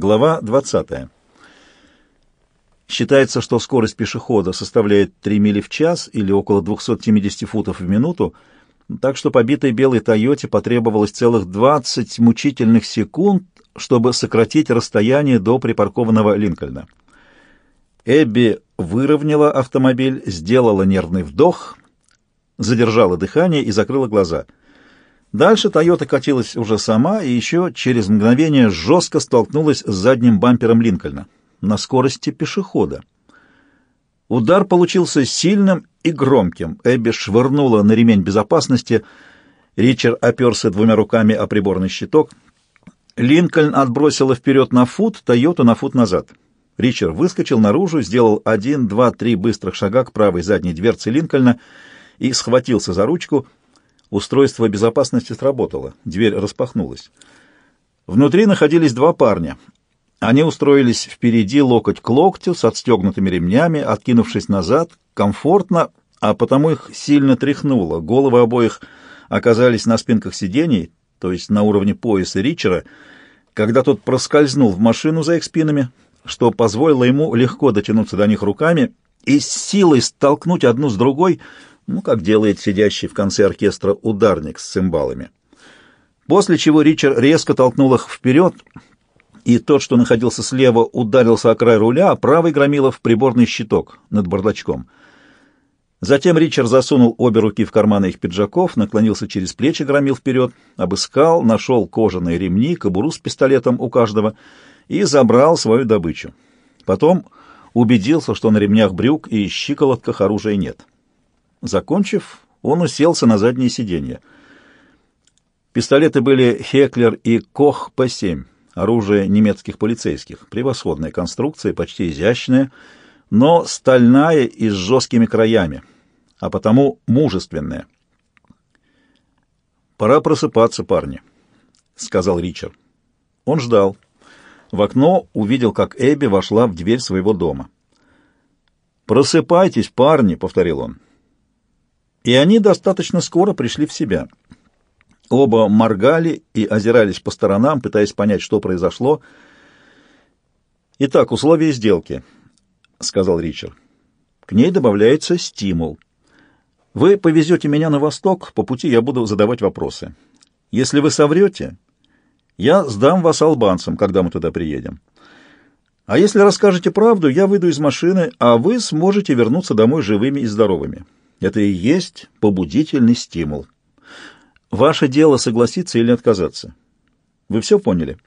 Глава 20. Считается, что скорость пешехода составляет 3 мили в час или около 270 футов в минуту, так что побитой белой «Тойоте» потребовалось целых 20 мучительных секунд, чтобы сократить расстояние до припаркованного Линкольна. Эбби выровняла автомобиль, сделала нервный вдох, задержала дыхание и закрыла глаза. Дальше «Тойота» катилась уже сама и еще через мгновение жестко столкнулась с задним бампером Линкольна на скорости пешехода. Удар получился сильным и громким. Эбби швырнула на ремень безопасности. Ричард оперся двумя руками о приборный щиток. Линкольн отбросила вперед на фут, Тойоту на фут назад. Ричард выскочил наружу, сделал один, два, три быстрых шага к правой задней дверце Линкольна и схватился за ручку. Устройство безопасности сработало. Дверь распахнулась. Внутри находились два парня. Они устроились впереди локоть к локтю с отстегнутыми ремнями, откинувшись назад, комфортно, а потому их сильно тряхнуло. Головы обоих оказались на спинках сидений, то есть на уровне пояса Ричера, когда тот проскользнул в машину за их спинами, что позволило ему легко дотянуться до них руками и с силой столкнуть одну с другой, ну, как делает сидящий в конце оркестра ударник с цимбалами. После чего Ричард резко толкнул их вперед — и тот, что находился слева, ударился о край руля, а правый громила в приборный щиток над бардачком. Затем Ричард засунул обе руки в карманы их пиджаков, наклонился через плечи, громил вперед, обыскал, нашел кожаные ремни, кобуру с пистолетом у каждого и забрал свою добычу. Потом убедился, что на ремнях брюк и щиколотках оружия нет. Закончив, он уселся на заднее сиденье. Пистолеты были «Хеклер» и «Кох П-7» оружие немецких полицейских. Превосходная конструкция, почти изящная, но стальная и с жесткими краями, а потому мужественная. «Пора просыпаться, парни», — сказал Ричард. Он ждал. В окно увидел, как Эбби вошла в дверь своего дома. «Просыпайтесь, парни», — повторил он. И они достаточно скоро пришли в себя — Оба моргали и озирались по сторонам, пытаясь понять, что произошло. «Итак, условия сделки», — сказал Ричард. «К ней добавляется стимул. Вы повезете меня на восток, по пути я буду задавать вопросы. Если вы соврете, я сдам вас албанцам, когда мы туда приедем. А если расскажете правду, я выйду из машины, а вы сможете вернуться домой живыми и здоровыми. Это и есть побудительный стимул». Ваше дело согласиться или отказаться. Вы все поняли?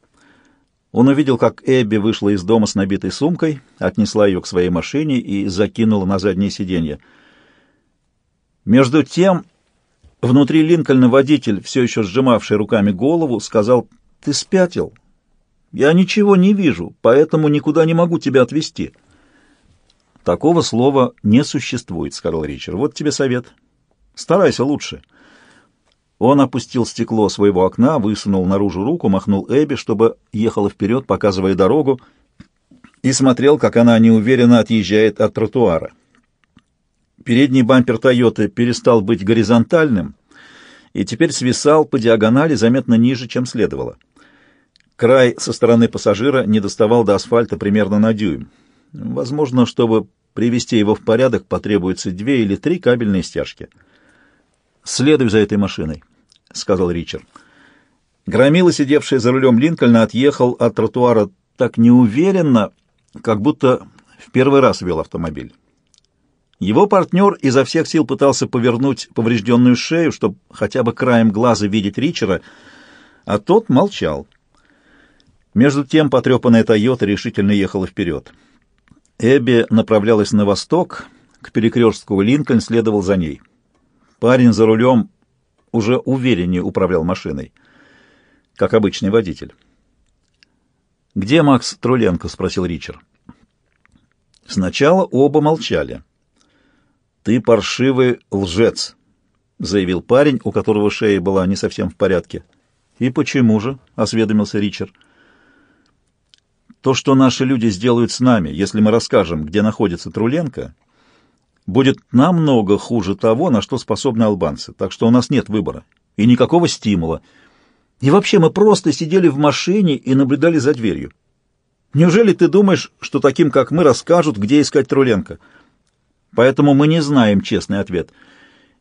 Он увидел, как Эбби вышла из дома с набитой сумкой, отнесла ее к своей машине и закинула на заднее сиденье. Между тем, внутри Линкольна водитель, все еще сжимавший руками голову, сказал, «Ты спятил? Я ничего не вижу, поэтому никуда не могу тебя отвезти». «Такого слова не существует», — сказал Ричард. «Вот тебе совет. Старайся лучше». Он опустил стекло своего окна, высунул наружу руку, махнул Эбби, чтобы ехала вперед, показывая дорогу, и смотрел, как она неуверенно отъезжает от тротуара. Передний бампер «Тойоты» перестал быть горизонтальным и теперь свисал по диагонали заметно ниже, чем следовало. Край со стороны пассажира не доставал до асфальта примерно на дюйм. Возможно, чтобы привести его в порядок, потребуется две или три кабельные стяжки. «Следуй за этой машиной», — сказал Ричард. Громила, сидевший за рулем Линкольна, отъехал от тротуара так неуверенно, как будто в первый раз вел автомобиль. Его партнер изо всех сил пытался повернуть поврежденную шею, чтобы хотя бы краем глаза видеть Ричера, а тот молчал. Между тем потрепанная «Тойота» решительно ехала вперед. Эбби направлялась на восток, к перекрестку Линкольн следовал за ней. Парень за рулем уже увереннее управлял машиной, как обычный водитель. «Где Макс Труленко?» — спросил Ричард. Сначала оба молчали. «Ты паршивый лжец», — заявил парень, у которого шея была не совсем в порядке. «И почему же?» — осведомился Ричард. «То, что наши люди сделают с нами, если мы расскажем, где находится Труленко, будет намного хуже того, на что способны албанцы, так что у нас нет выбора и никакого стимула. И вообще мы просто сидели в машине и наблюдали за дверью. Неужели ты думаешь, что таким, как мы, расскажут, где искать Труленко? Поэтому мы не знаем честный ответ.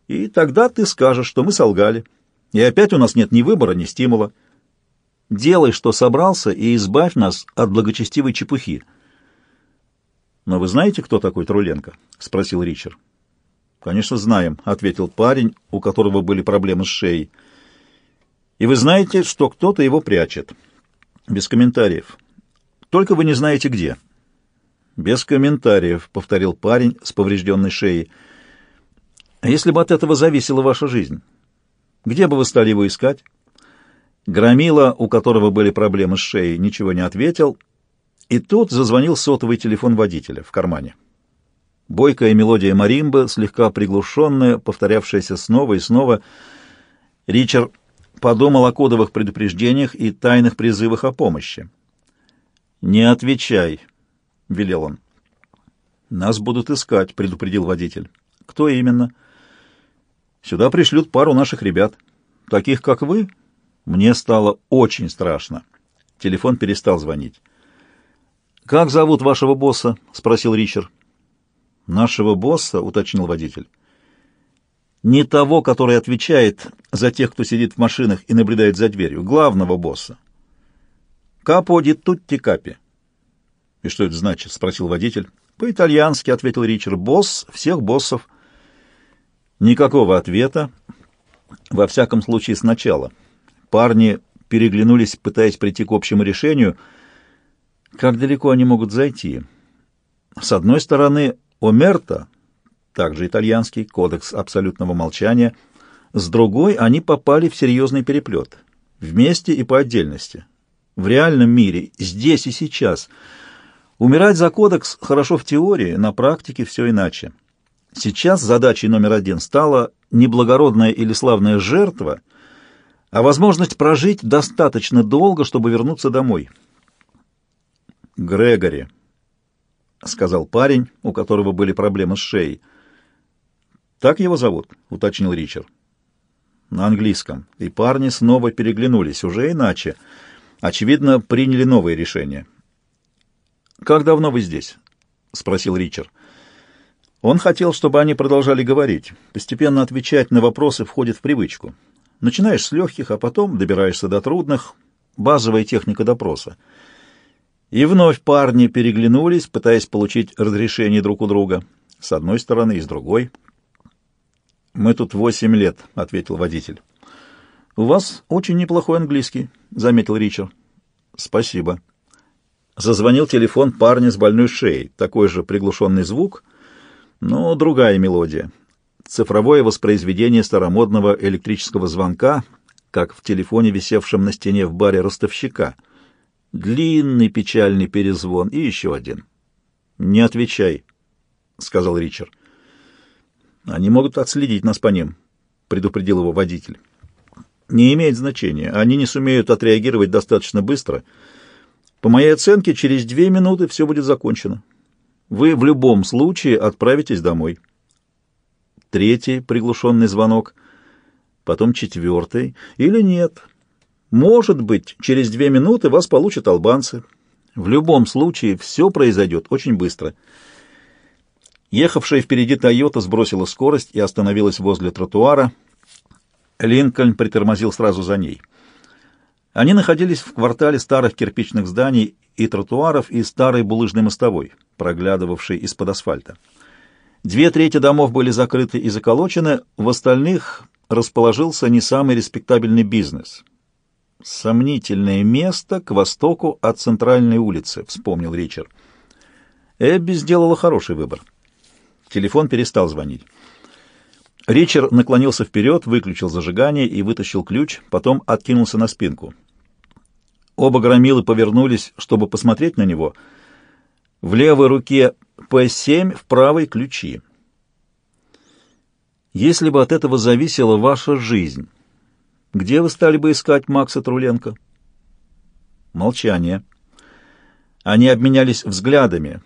И тогда ты скажешь, что мы солгали. И опять у нас нет ни выбора, ни стимула. Делай, что собрался, и избавь нас от благочестивой чепухи. «Но вы знаете, кто такой Труленко?» — спросил Ричард. «Конечно, знаем», — ответил парень, у которого были проблемы с шеей. «И вы знаете, что кто-то его прячет?» «Без комментариев. Только вы не знаете, где». «Без комментариев», — повторил парень с поврежденной шеей. «А если бы от этого зависела ваша жизнь, где бы вы стали его искать?» Громила, у которого были проблемы с шеей, ничего не ответил, и тут зазвонил сотовый телефон водителя в кармане. Бойкая мелодия маримбы, слегка приглушенная, повторявшаяся снова и снова. Ричард подумал о кодовых предупреждениях и тайных призывах о помощи. «Не отвечай», — велел он. «Нас будут искать», — предупредил водитель. «Кто именно?» «Сюда пришлют пару наших ребят. Таких, как вы, мне стало очень страшно. Телефон перестал звонить. «Как зовут вашего босса?» — спросил Ричард. «Нашего босса?» — уточнил водитель. «Не того, который отвечает за тех, кто сидит в машинах и наблюдает за дверью. Главного босса. Капо ди тутти капи». «И что это значит?» — спросил водитель. «По-итальянски», — ответил Ричард. «Босс всех боссов». Никакого ответа, во всяком случае сначала. Парни переглянулись, пытаясь прийти к общему решению. Как далеко они могут зайти? С одной стороны, Омерта, также итальянский кодекс абсолютного молчания, с другой они попали в серьезный переплет, вместе и по отдельности. В реальном мире, здесь и сейчас. Умирать за кодекс хорошо в теории, на практике все иначе. Сейчас задачей номер один стала не благородная или славная жертва — а возможность прожить достаточно долго, чтобы вернуться домой. «Грегори», — сказал парень, у которого были проблемы с шеей. «Так его зовут?» — уточнил Ричард. «На английском». И парни снова переглянулись, уже иначе. Очевидно, приняли новое решение. «Как давно вы здесь?» — спросил Ричард. Он хотел, чтобы они продолжали говорить. Постепенно отвечать на вопросы входит в привычку. Начинаешь с легких, а потом добираешься до трудных. Базовая техника допроса. И вновь парни переглянулись, пытаясь получить разрешение друг у друга. С одной стороны и с другой. «Мы тут восемь лет», — ответил водитель. «У вас очень неплохой английский», — заметил Ричард. «Спасибо». Зазвонил телефон парня с больной шеей. Такой же приглушенный звук, но другая мелодия цифровое воспроизведение старомодного электрического звонка, как в телефоне, висевшем на стене в баре ростовщика. Длинный печальный перезвон и еще один. «Не отвечай», — сказал Ричард. «Они могут отследить нас по ним», — предупредил его водитель. «Не имеет значения. Они не сумеют отреагировать достаточно быстро. По моей оценке, через две минуты все будет закончено. Вы в любом случае отправитесь домой» третий приглушенный звонок, потом четвертый, или нет. Может быть, через две минуты вас получат албанцы. В любом случае, все произойдет очень быстро. Ехавшая впереди «Тойота» сбросила скорость и остановилась возле тротуара. Линкольн притормозил сразу за ней. Они находились в квартале старых кирпичных зданий и тротуаров и старой булыжной мостовой, проглядывавшей из-под асфальта. Две трети домов были закрыты и заколочены, в остальных расположился не самый респектабельный бизнес. «Сомнительное место к востоку от центральной улицы», — вспомнил Ричард. Эбби сделала хороший выбор. Телефон перестал звонить. Ричард наклонился вперед, выключил зажигание и вытащил ключ, потом откинулся на спинку. Оба громилы повернулись, чтобы посмотреть на него. В левой руке П7 в правой ключи. Если бы от этого зависела ваша жизнь, где вы стали бы искать Макса Труленко? Молчание. Они обменялись взглядами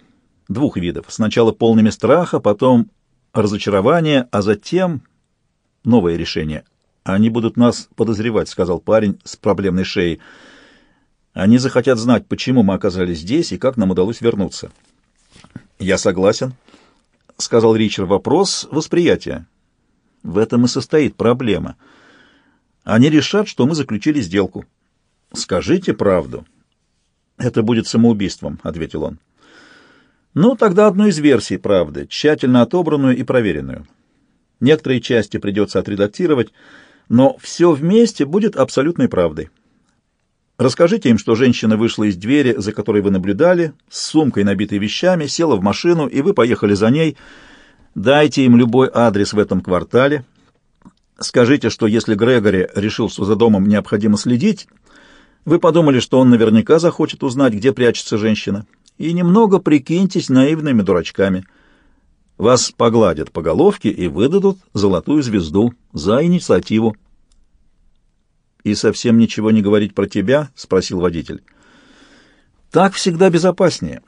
двух видов. Сначала полными страха, потом разочарования, а затем новое решение. Они будут нас подозревать, сказал парень с проблемной шеей. Они захотят знать, почему мы оказались здесь и как нам удалось вернуться. Я согласен, — сказал Ричард. Вопрос восприятия. В этом и состоит проблема. Они решат, что мы заключили сделку. Скажите правду. Это будет самоубийством, — ответил он. Ну, тогда одну из версий правды, тщательно отобранную и проверенную. Некоторые части придется отредактировать, но все вместе будет абсолютной правдой. Расскажите им, что женщина вышла из двери, за которой вы наблюдали, с сумкой, набитой вещами, села в машину, и вы поехали за ней. Дайте им любой адрес в этом квартале. Скажите, что если Грегори решил, что за домом необходимо следить, вы подумали, что он наверняка захочет узнать, где прячется женщина. И немного прикиньтесь наивными дурачками. Вас погладят по головке и выдадут золотую звезду за инициативу и совсем ничего не говорить про тебя?» — спросил водитель. «Так всегда безопаснее».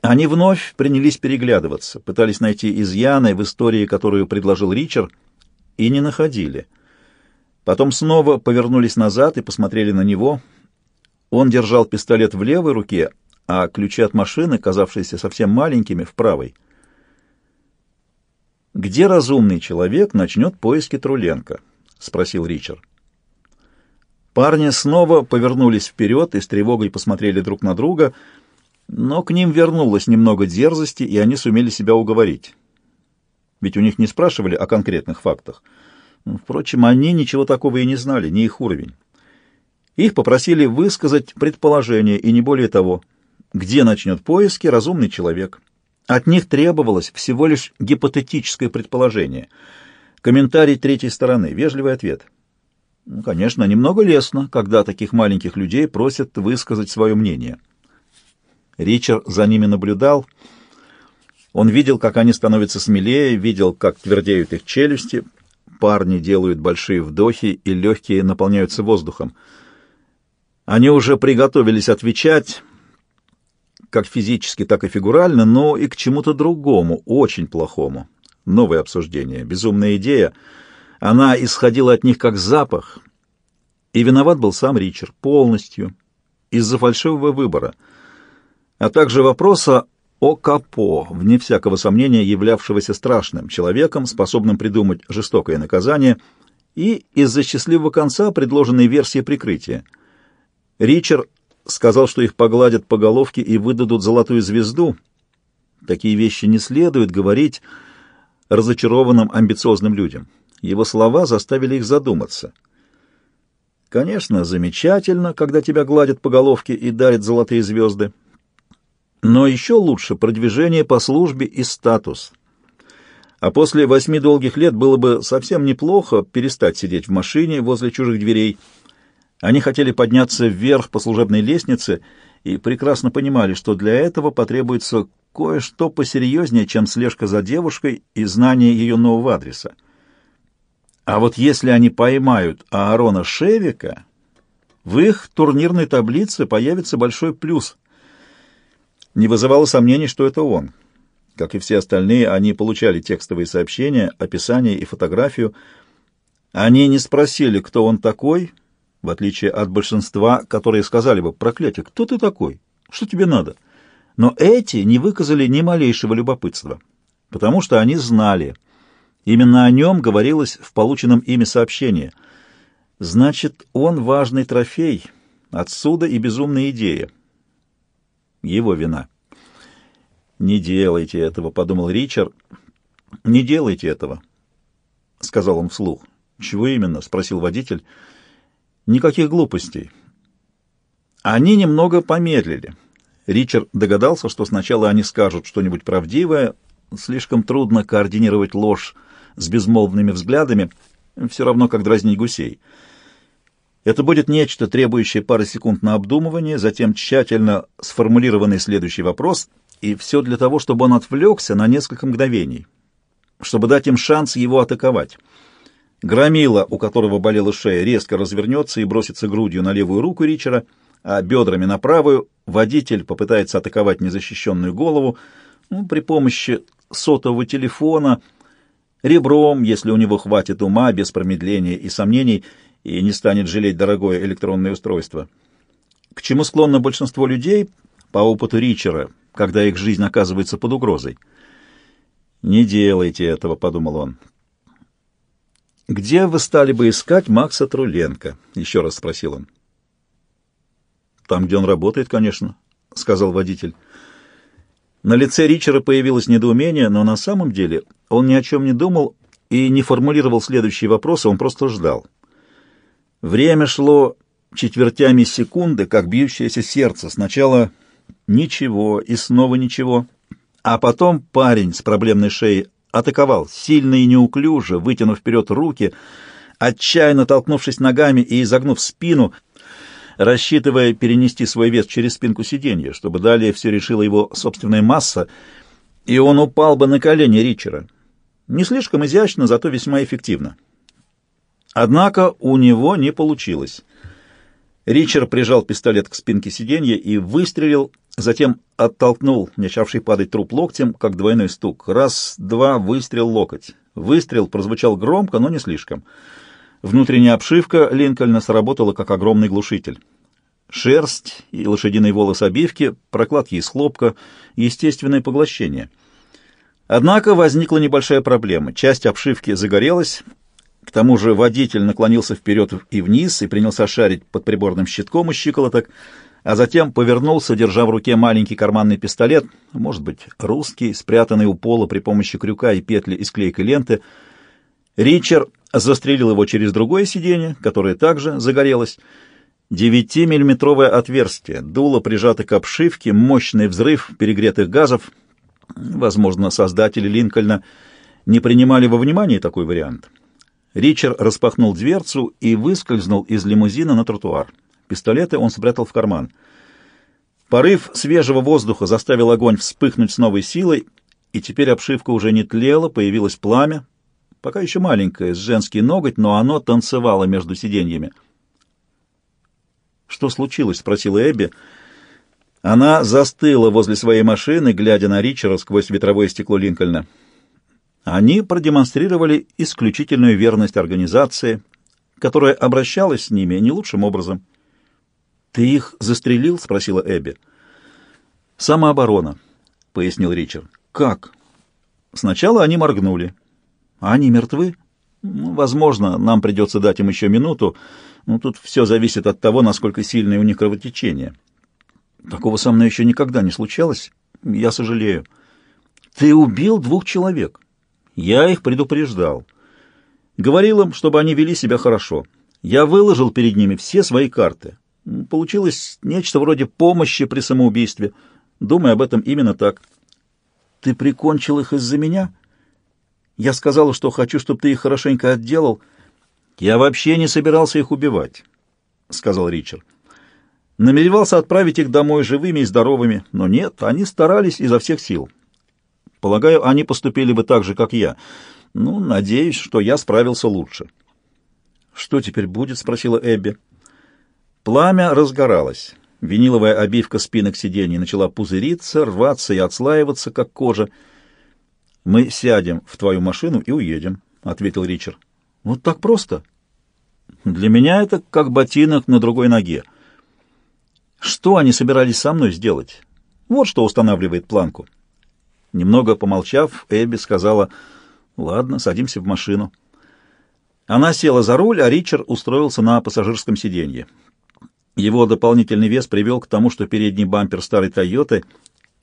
Они вновь принялись переглядываться, пытались найти изъяны в истории, которую предложил Ричард, и не находили. Потом снова повернулись назад и посмотрели на него. Он держал пистолет в левой руке, а ключи от машины, казавшиеся совсем маленькими, в правой. «Где разумный человек начнет поиски Труленко?» — спросил Ричард. Парни снова повернулись вперед и с тревогой посмотрели друг на друга, но к ним вернулось немного дерзости, и они сумели себя уговорить. Ведь у них не спрашивали о конкретных фактах. Впрочем, они ничего такого и не знали, не их уровень. Их попросили высказать предположение, и не более того, где начнет поиски разумный человек. От них требовалось всего лишь гипотетическое предположение. Комментарий третьей стороны, вежливый ответ — конечно, немного лестно, когда таких маленьких людей просят высказать свое мнение. Ричард за ними наблюдал. Он видел, как они становятся смелее, видел, как твердеют их челюсти. Парни делают большие вдохи, и легкие наполняются воздухом. Они уже приготовились отвечать, как физически, так и фигурально, но и к чему-то другому, очень плохому. Новое обсуждение, безумная идея — она исходила от них как запах, и виноват был сам Ричард полностью из-за фальшивого выбора, а также вопроса о Капо, вне всякого сомнения являвшегося страшным человеком, способным придумать жестокое наказание, и из-за счастливого конца предложенной версии прикрытия. Ричард сказал, что их погладят по головке и выдадут золотую звезду. Такие вещи не следует говорить разочарованным амбициозным людям. Его слова заставили их задуматься. Конечно, замечательно, когда тебя гладят по головке и дарят золотые звезды. Но еще лучше продвижение по службе и статус. А после восьми долгих лет было бы совсем неплохо перестать сидеть в машине возле чужих дверей. Они хотели подняться вверх по служебной лестнице и прекрасно понимали, что для этого потребуется кое-что посерьезнее, чем слежка за девушкой и знание ее нового адреса. А вот если они поймают Аарона Шевика, в их турнирной таблице появится большой плюс. Не вызывало сомнений, что это он. Как и все остальные, они получали текстовые сообщения, описание и фотографию. Они не спросили, кто он такой, в отличие от большинства, которые сказали бы «Проклятие, кто ты такой? Что тебе надо?» Но эти не выказали ни малейшего любопытства, потому что они знали — Именно о нем говорилось в полученном ими сообщении. Значит, он важный трофей. Отсюда и безумная идея. Его вина. «Не делайте этого», — подумал Ричард. «Не делайте этого», — сказал он вслух. «Чего именно?» — спросил водитель. «Никаких глупостей». Они немного помедлили. Ричард догадался, что сначала они скажут что-нибудь правдивое. Слишком трудно координировать ложь с безмолвными взглядами, все равно как дразнить гусей. Это будет нечто, требующее пары секунд на обдумывание, затем тщательно сформулированный следующий вопрос, и все для того, чтобы он отвлекся на несколько мгновений, чтобы дать им шанс его атаковать. Громила, у которого болела шея, резко развернется и бросится грудью на левую руку Ричера, а бедрами на правую водитель попытается атаковать незащищенную голову ну, при помощи сотового телефона — ребром, если у него хватит ума, без промедления и сомнений, и не станет жалеть дорогое электронное устройство. к чему склонно большинство людей по опыту Ричера, когда их жизнь оказывается под угрозой. «Не делайте этого», — подумал он. «Где вы стали бы искать Макса Труленко?» — еще раз спросил он. «Там, где он работает, конечно», — сказал водитель. На лице Ричера появилось недоумение, но на самом деле он ни о чем не думал и не формулировал следующие вопросы, он просто ждал. Время шло четвертями секунды, как бьющееся сердце. Сначала ничего и снова ничего, а потом парень с проблемной шеей атаковал, сильно и неуклюже, вытянув вперед руки, отчаянно толкнувшись ногами и изогнув спину, рассчитывая перенести свой вес через спинку сиденья, чтобы далее все решила его собственная масса, и он упал бы на колени Ричера. Не слишком изящно, зато весьма эффективно. Однако у него не получилось. Ричард прижал пистолет к спинке сиденья и выстрелил, затем оттолкнул начавший падать труп локтем, как двойной стук. Раз, два, выстрел, локоть. Выстрел прозвучал громко, но не слишком. Внутренняя обшивка Линкольна сработала как огромный глушитель. Шерсть и лошадиный волос обивки, прокладки из хлопка, естественное поглощение. Однако возникла небольшая проблема. Часть обшивки загорелась, к тому же водитель наклонился вперед и вниз и принялся шарить под приборным щитком у щиколоток, а затем повернулся, держа в руке маленький карманный пистолет, может быть, русский, спрятанный у пола при помощи крюка и петли из клейкой ленты. Ричард застрелил его через другое сиденье, которое также загорелось. Девятимиллиметровое отверстие, дуло прижато к обшивке, мощный взрыв перегретых газов. Возможно, создатели Линкольна не принимали во внимание такой вариант. Ричард распахнул дверцу и выскользнул из лимузина на тротуар. Пистолеты он спрятал в карман. Порыв свежего воздуха заставил огонь вспыхнуть с новой силой, и теперь обшивка уже не тлела, появилось пламя, пока еще маленькое, с женский ноготь, но оно танцевало между сиденьями. «Что случилось?» — спросила Эбби. Она застыла возле своей машины, глядя на Ричера сквозь ветровое стекло Линкольна. Они продемонстрировали исключительную верность организации, которая обращалась с ними не лучшим образом. «Ты их застрелил?» — спросила Эбби. «Самооборона», — пояснил Ричард. «Как?» «Сначала они моргнули. Они мертвы?» ну, «Возможно, нам придется дать им еще минуту. Но тут все зависит от того, насколько сильное у них кровотечение». «Такого со мной еще никогда не случалось. Я сожалею». «Ты убил двух человек?» Я их предупреждал. Говорил им, чтобы они вели себя хорошо. Я выложил перед ними все свои карты. Получилось нечто вроде помощи при самоубийстве. Думаю об этом именно так. Ты прикончил их из-за меня? Я сказала, что хочу, чтобы ты их хорошенько отделал. Я вообще не собирался их убивать, — сказал Ричард. Намеревался отправить их домой живыми и здоровыми, но нет, они старались изо всех сил. Полагаю, они поступили бы так же, как я. Ну, надеюсь, что я справился лучше. «Что теперь будет?» — спросила Эбби. Пламя разгоралось. Виниловая обивка спинок сидений начала пузыриться, рваться и отслаиваться, как кожа. «Мы сядем в твою машину и уедем», — ответил Ричард. «Вот так просто?» «Для меня это как ботинок на другой ноге». «Что они собирались со мной сделать?» «Вот что устанавливает планку». Немного помолчав, Эбби сказала, «Ладно, садимся в машину». Она села за руль, а Ричард устроился на пассажирском сиденье. Его дополнительный вес привел к тому, что передний бампер старой «Тойоты»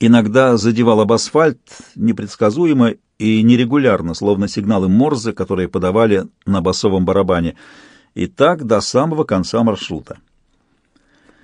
иногда задевал об асфальт непредсказуемо и нерегулярно, словно сигналы Морзе, которые подавали на басовом барабане, и так до самого конца маршрута.